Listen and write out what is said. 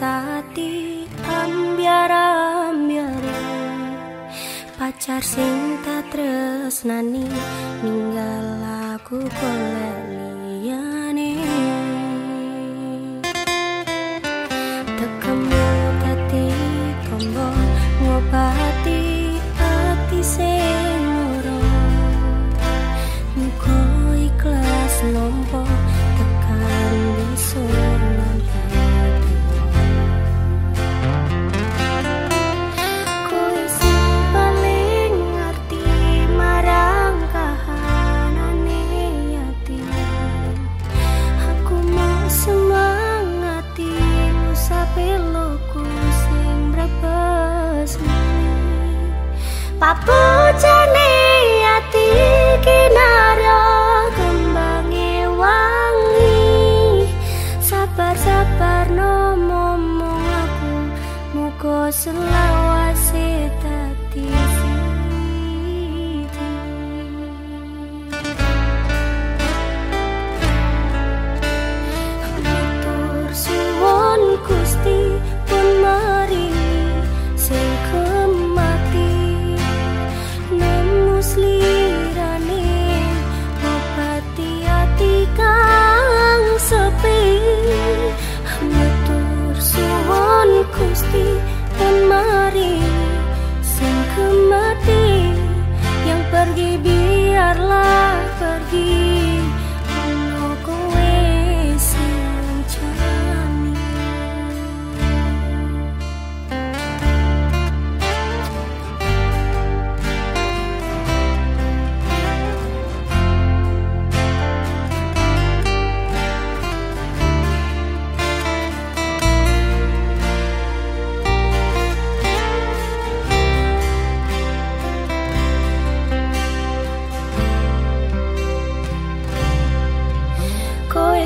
sati ambiar ambiar. Pacar sing tak tresnani ninggal aku kolaliane tekemu tati kombo ngobat Papa. Biarlah pergi